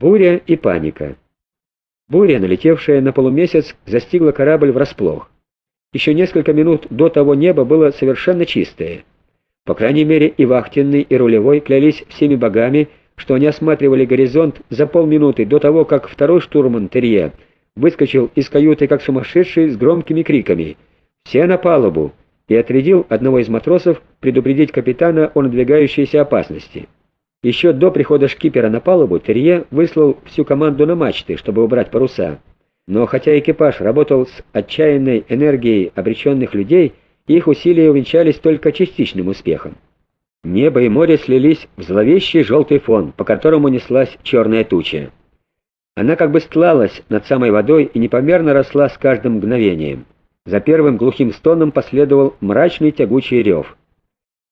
Буря и паника. Буря, налетевшая на полумесяц, застигла корабль врасплох. Еще несколько минут до того небо было совершенно чистое. По крайней мере, и вахтенный, и рулевой клялись всеми богами, что они осматривали горизонт за полминуты до того, как второй штурман Терье выскочил из каюты как сумасшедший с громкими криками «Все на палубу!» и отрядил одного из матросов предупредить капитана о надвигающейся опасности. Еще до прихода шкипера на палубу Терье выслал всю команду на мачты, чтобы убрать паруса. Но хотя экипаж работал с отчаянной энергией обреченных людей, их усилия увенчались только частичным успехом. Небо и море слились в зловещий желтый фон, по которому неслась черная туча. Она как бы стлалась над самой водой и непомерно росла с каждым мгновением. За первым глухим стоном последовал мрачный тягучий рев.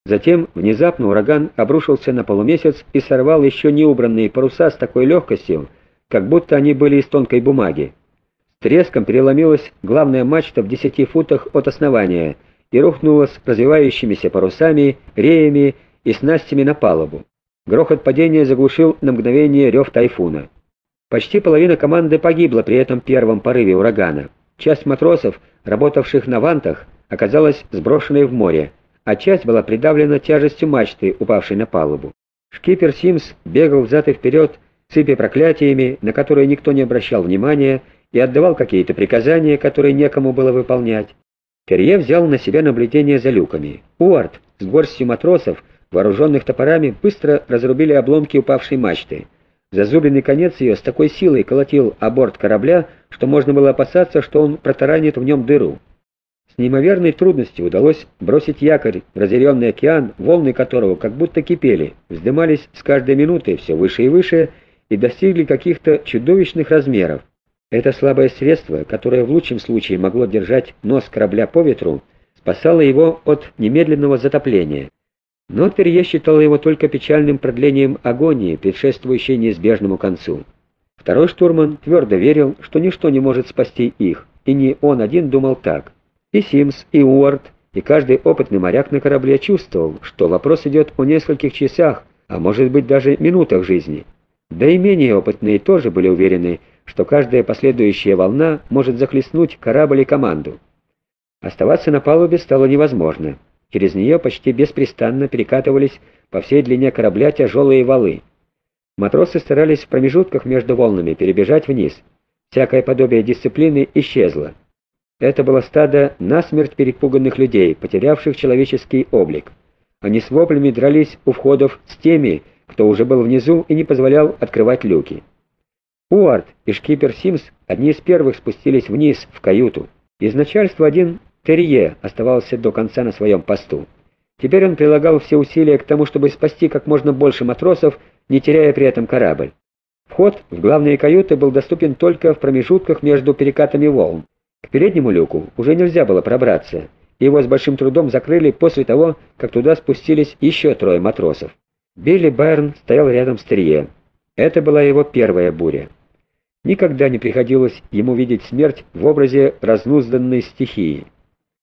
Затем внезапно ураган обрушился на полумесяц и сорвал еще не убранные паруса с такой легкостью, как будто они были из тонкой бумаги. С треском переломилась главная мачта в десяти футах от основания и рухнула с развивающимися парусами, реями и снастями на палубу. Грохот падения заглушил на мгновение рев тайфуна. Почти половина команды погибла при этом первом порыве урагана. Часть матросов, работавших на вантах, оказалась сброшенной в море, а часть была придавлена тяжестью мачты, упавшей на палубу. Шкипер Симс бегал взад и вперед, сыпя проклятиями, на которые никто не обращал внимания, и отдавал какие-то приказания, которые некому было выполнять. Перье взял на себя наблюдение за люками. Уарт с горстью матросов, вооруженных топорами, быстро разрубили обломки упавшей мачты. Зазубренный конец ее с такой силой колотил о борт корабля, что можно было опасаться, что он протаранит в нем дыру неимоверной трудностью удалось бросить якорь в разъяренный океан, волны которого как будто кипели, вздымались с каждой минутой все выше и выше и достигли каких-то чудовищных размеров. Это слабое средство, которое в лучшем случае могло держать нос корабля по ветру, спасало его от немедленного затопления. Но Терье считал его только печальным продлением агонии, предшествующей неизбежному концу. Второй штурман твердо верил, что ничто не может спасти их, и не он один думал так. И Симс, и Уорд, и каждый опытный моряк на корабле чувствовал, что вопрос идет о нескольких часах, а может быть даже минутах жизни. Да и менее опытные тоже были уверены, что каждая последующая волна может захлестнуть корабль и команду. Оставаться на палубе стало невозможно. Через нее почти беспрестанно перекатывались по всей длине корабля тяжелые валы. Матросы старались в промежутках между волнами перебежать вниз. Всякое подобие дисциплины исчезло. Это было стадо насмерть перепуганных людей, потерявших человеческий облик. Они с воплями дрались у входов с теми, кто уже был внизу и не позволял открывать люки. Уарт и шкипер Симс одни из первых спустились вниз, в каюту. Из начальства один Терье оставался до конца на своем посту. Теперь он прилагал все усилия к тому, чтобы спасти как можно больше матросов, не теряя при этом корабль. Вход в главные каюты был доступен только в промежутках между перекатами волн. К переднему люку уже нельзя было пробраться, его с большим трудом закрыли после того, как туда спустились еще трое матросов. Билли Байрон стоял рядом с Трие. Это была его первая буря. Никогда не приходилось ему видеть смерть в образе разнузданной стихии.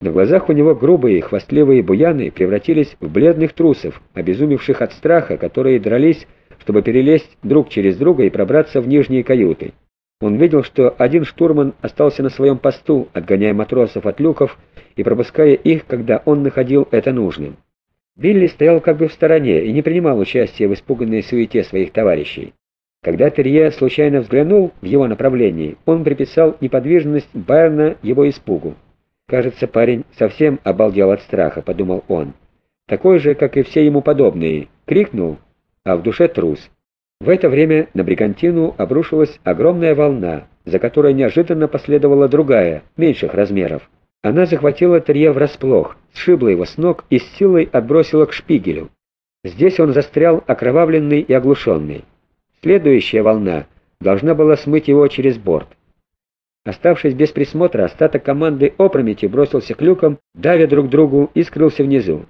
На глазах у него грубые, хвастливые буяны превратились в бледных трусов, обезумевших от страха, которые дрались, чтобы перелезть друг через друга и пробраться в нижние каюты. Он видел, что один штурман остался на своем посту, отгоняя матросов от люков и пропуская их, когда он находил это нужным. Билли стоял как бы в стороне и не принимал участия в испуганной суете своих товарищей. Когда Терье случайно взглянул в его направлении, он приписал неподвижность Байерна его испугу. «Кажется, парень совсем обалдел от страха», — подумал он. «Такой же, как и все ему подобные. Крикнул, а в душе трус. В это время на Бригантину обрушилась огромная волна, за которой неожиданно последовала другая, меньших размеров. Она захватила Терье врасплох, сшибла его с ног и с силой отбросила к шпигелю. Здесь он застрял окровавленный и оглушенный. Следующая волна должна была смыть его через борт. Оставшись без присмотра, остаток команды опрометью бросился к люкам, давя друг другу и скрылся внизу.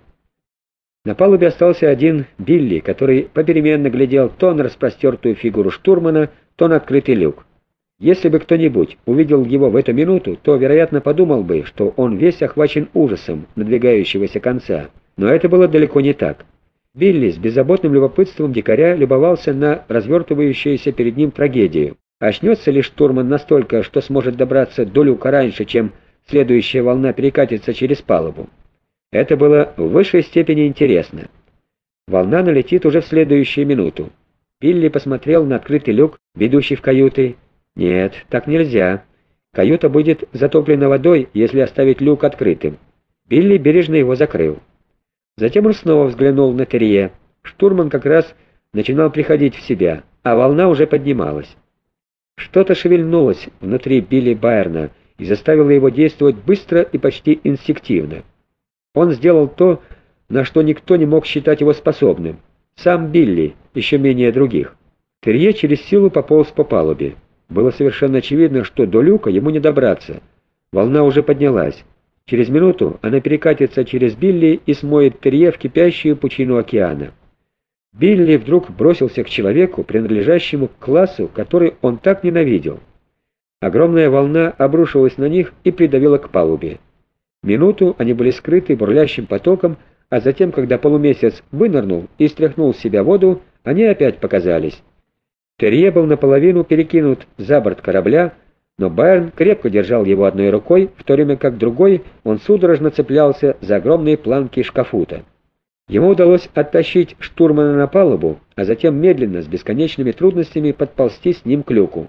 На палубе остался один Билли, который попеременно глядел то на распростертую фигуру штурмана, то на открытый люк. Если бы кто-нибудь увидел его в эту минуту, то, вероятно, подумал бы, что он весь охвачен ужасом надвигающегося конца. Но это было далеко не так. Билли с беззаботным любопытством дикаря любовался на развертывающуюся перед ним трагедию. Очнется ли штурман настолько, что сможет добраться до люка раньше, чем следующая волна перекатится через палубу? Это было в высшей степени интересно. Волна налетит уже в следующую минуту. Билли посмотрел на открытый люк, ведущий в каюты. Нет, так нельзя. Каюта будет затоплена водой, если оставить люк открытым. Билли бережно его закрыл. Затем он снова взглянул на Терье. Штурман как раз начинал приходить в себя, а волна уже поднималась. Что-то шевельнулось внутри Билли Байерна и заставило его действовать быстро и почти инстинктивно. Он сделал то, на что никто не мог считать его способным. Сам Билли, еще менее других. Терье через силу пополз по палубе. Было совершенно очевидно, что до люка ему не добраться. Волна уже поднялась. Через минуту она перекатится через Билли и смоет Терье в кипящую пучину океана. Билли вдруг бросился к человеку, принадлежащему к классу, который он так ненавидел. Огромная волна обрушилась на них и придавила к палубе. Минуту они были скрыты бурлящим потоком, а затем, когда полумесяц вынырнул и стряхнул с себя воду, они опять показались. Терье был наполовину перекинут за борт корабля, но Байерн крепко держал его одной рукой, в то время как другой он судорожно цеплялся за огромные планки шкафута. Ему удалось оттащить штурмана на палубу, а затем медленно, с бесконечными трудностями, подползти с ним к люку.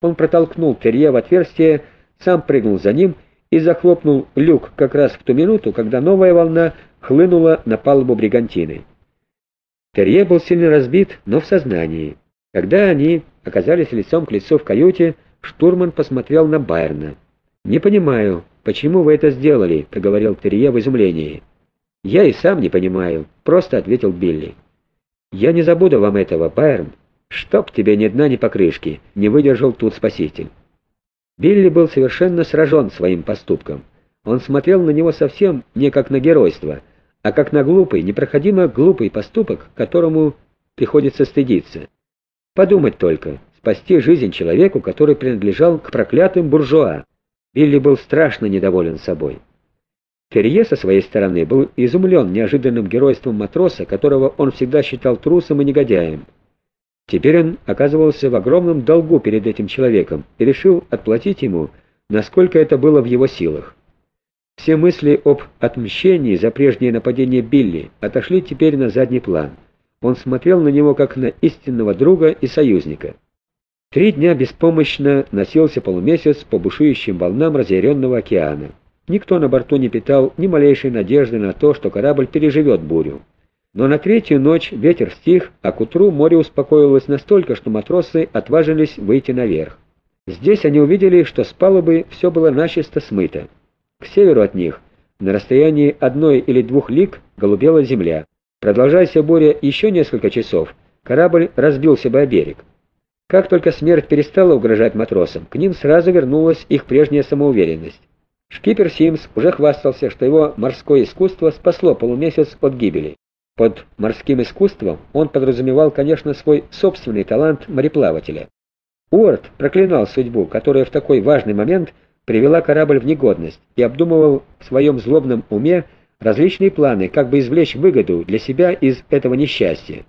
Он протолкнул Терье в отверстие, сам прыгнул за ним и захлопнул люк как раз в ту минуту, когда новая волна хлынула на палубу бригантины. Терье был сильно разбит, но в сознании. Когда они оказались лицом к лицу в каюте, штурман посмотрел на Байерна. «Не понимаю, почему вы это сделали?» — проговорил Терье в изумлении. «Я и сам не понимаю», — просто ответил Билли. «Я не забуду вам этого, Байерн. Чтоб тебе ни дна, ни покрышки!» — не выдержал тут спаситель. Билли был совершенно сражен своим поступком. Он смотрел на него совсем не как на геройство, а как на глупый, непроходимо глупый поступок, которому приходится стыдиться. Подумать только, спасти жизнь человеку, который принадлежал к проклятым буржуа. Билли был страшно недоволен собой. Терье со своей стороны был изумлен неожиданным геройством матроса, которого он всегда считал трусом и негодяем. Теперь он оказывался в огромном долгу перед этим человеком и решил отплатить ему, насколько это было в его силах. Все мысли об отмщении за прежнее нападение Билли отошли теперь на задний план. Он смотрел на него как на истинного друга и союзника. Три дня беспомощно носился полумесяц по бушующим волнам разъяренного океана. Никто на борту не питал ни малейшей надежды на то, что корабль переживет бурю. Но на третью ночь ветер стих, а к утру море успокоилось настолько, что матросы отважились выйти наверх. Здесь они увидели, что с палубы все было начисто смыто. К северу от них, на расстоянии одной или двух лиг, голубела земля. Продолжаясь буря еще несколько часов, корабль разбился бы о берег. Как только смерть перестала угрожать матросам, к ним сразу вернулась их прежняя самоуверенность. Шкипер Симс уже хвастался, что его морское искусство спасло полумесяц от гибели. Под морским искусством он подразумевал, конечно, свой собственный талант мореплавателя. Уорд проклинал судьбу, которая в такой важный момент привела корабль в негодность, и обдумывал в своем злобном уме различные планы, как бы извлечь выгоду для себя из этого несчастья.